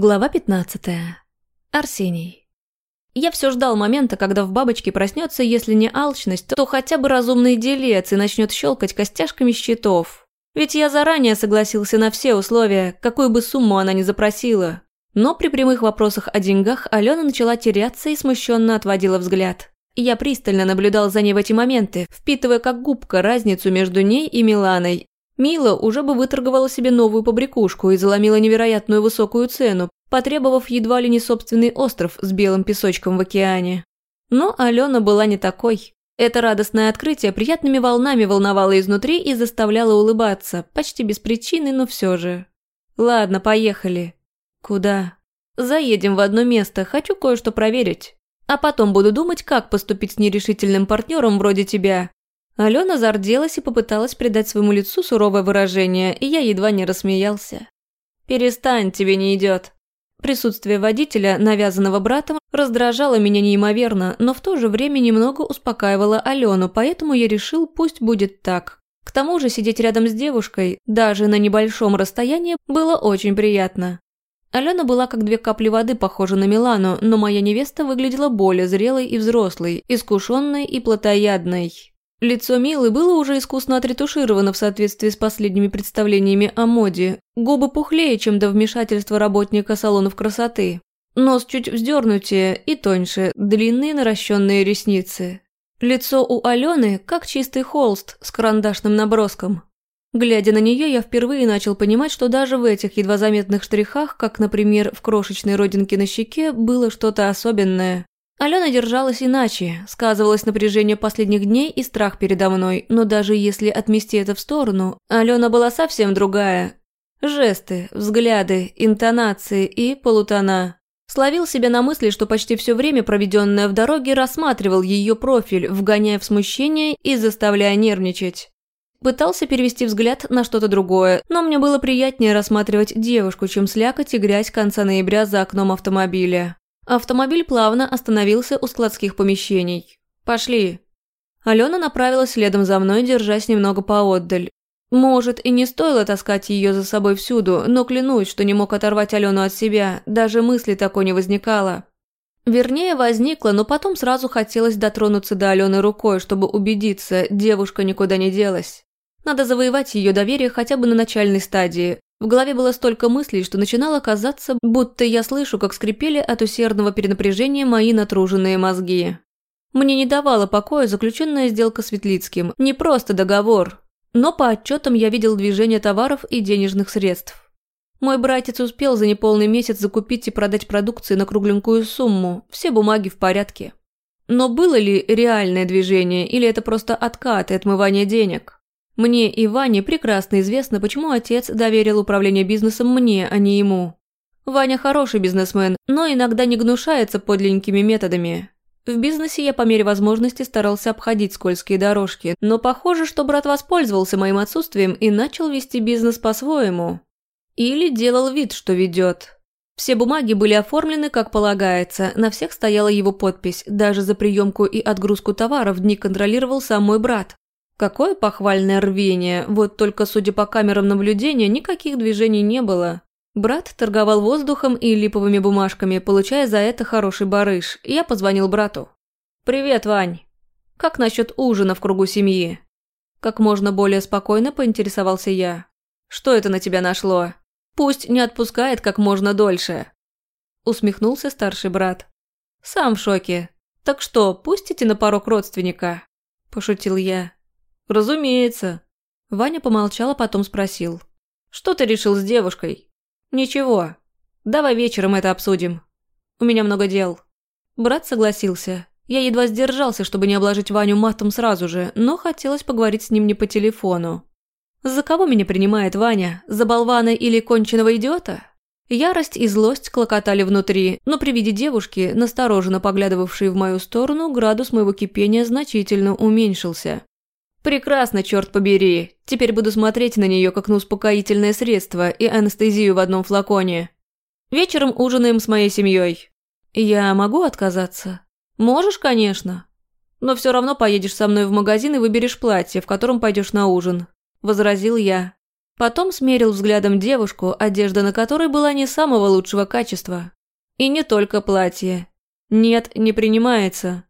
Глава 15. Арсений. Я все ждал момента, когда в бабочке проснется, если не алчность, то хотя бы разумный делец и начнет щелкать костяшками счетов. Ведь я заранее согласился на все условия, какую бы сумму она ни запросила. Но при прямых вопросах о деньгах Алена начала теряться и смущенно отводила взгляд. Я пристально наблюдал за ней в эти моменты, впитывая как губка разницу между ней и Миланой, Мила уже бы выторговала себе новую побрякушку и заломила невероятную высокую цену, потребовав едва ли не собственный остров с белым песочком в океане. Но Алена была не такой. Это радостное открытие приятными волнами волновало изнутри и заставляло улыбаться, почти без причины, но все же. «Ладно, поехали». «Куда?» «Заедем в одно место, хочу кое-что проверить. А потом буду думать, как поступить с нерешительным партнером вроде тебя. Алена зарделась и попыталась придать своему лицу суровое выражение, и я едва не рассмеялся. «Перестань, тебе не идет». Присутствие водителя, навязанного братом, раздражало меня неимоверно, но в то же время немного успокаивало Алену, поэтому я решил, пусть будет так. К тому же сидеть рядом с девушкой, даже на небольшом расстоянии, было очень приятно. Алена была как две капли воды похожа на Милану, но моя невеста выглядела более зрелой и взрослой, искушенной и плотоядной. Лицо Милы было уже искусно отретушировано в соответствии с последними представлениями о моде, губы пухлее, чем до вмешательства работника салонов красоты. Нос чуть вздернутее и тоньше, длинные наращенные ресницы. Лицо у Алены как чистый холст с карандашным наброском. Глядя на нее, я впервые начал понимать, что даже в этих едва заметных штрихах, как, например, в крошечной родинке на щеке, было что-то особенное. Алена держалась иначе, сказывалось напряжение последних дней и страх передо мной, но даже если отмести это в сторону, Алена была совсем другая. Жесты, взгляды, интонации и полутона. Словил себя на мысли, что почти все время, проведенное в дороге, рассматривал ее профиль, вгоняя в смущение и заставляя нервничать. Пытался перевести взгляд на что-то другое, но мне было приятнее рассматривать девушку, чем слякоть и грязь конца ноября за окном автомобиля. Автомобиль плавно остановился у складских помещений. «Пошли». Алена направилась следом за мной, держась немного поотдаль. Может, и не стоило таскать ее за собой всюду, но клянусь, что не мог оторвать Алену от себя, даже мысли такой не возникало. Вернее, возникло, но потом сразу хотелось дотронуться до Алены рукой, чтобы убедиться, девушка никуда не делась. Надо завоевать ее доверие хотя бы на начальной стадии, в голове было столько мыслей, что начинало казаться, будто я слышу, как скрипели от усердного перенапряжения мои натруженные мозги. Мне не давала покоя заключенная сделка с Светлицким, не просто договор. Но по отчетам я видел движение товаров и денежных средств. Мой братец успел за неполный месяц закупить и продать продукции на кругленькую сумму, все бумаги в порядке. Но было ли реальное движение, или это просто откат и отмывание денег? Мне и Ване прекрасно известно, почему отец доверил управление бизнесом мне, а не ему. Ваня хороший бизнесмен, но иногда не гнушается подлинными методами. В бизнесе я по мере возможности старался обходить скользкие дорожки, но похоже, что брат воспользовался моим отсутствием и начал вести бизнес по-своему. Или делал вид, что ведет. Все бумаги были оформлены, как полагается, на всех стояла его подпись, даже за приемку и отгрузку товаров дни контролировал сам мой брат. Какое похвальное рвение, вот только, судя по камерам наблюдения, никаких движений не было. Брат торговал воздухом и липовыми бумажками, получая за это хороший барыш, я позвонил брату. «Привет, Вань. Как насчет ужина в кругу семьи?» Как можно более спокойно поинтересовался я. «Что это на тебя нашло? Пусть не отпускает как можно дольше». Усмехнулся старший брат. «Сам в шоке. Так что, пустите на порог родственника?» Пошутил я. «Разумеется». Ваня помолчал, а потом спросил. «Что ты решил с девушкой?» «Ничего. Давай вечером это обсудим. У меня много дел». Брат согласился. Я едва сдержался, чтобы не обложить Ваню матом сразу же, но хотелось поговорить с ним не по телефону. За кого меня принимает Ваня? За болвана или конченого идиота? Ярость и злость клокотали внутри, но при виде девушки, настороженно поглядывавшей в мою сторону, градус моего кипения значительно уменьшился. Прекрасно, черт побери. Теперь буду смотреть на нее как на успокоительное средство и анестезию в одном флаконе. Вечером ужинаем с моей семьей. Я могу отказаться? Можешь, конечно. Но все равно поедешь со мной в магазин и выберешь платье, в котором пойдешь на ужин. Возразил я. Потом смерил взглядом девушку, одежда на которой была не самого лучшего качества. И не только платье. Нет, не принимается.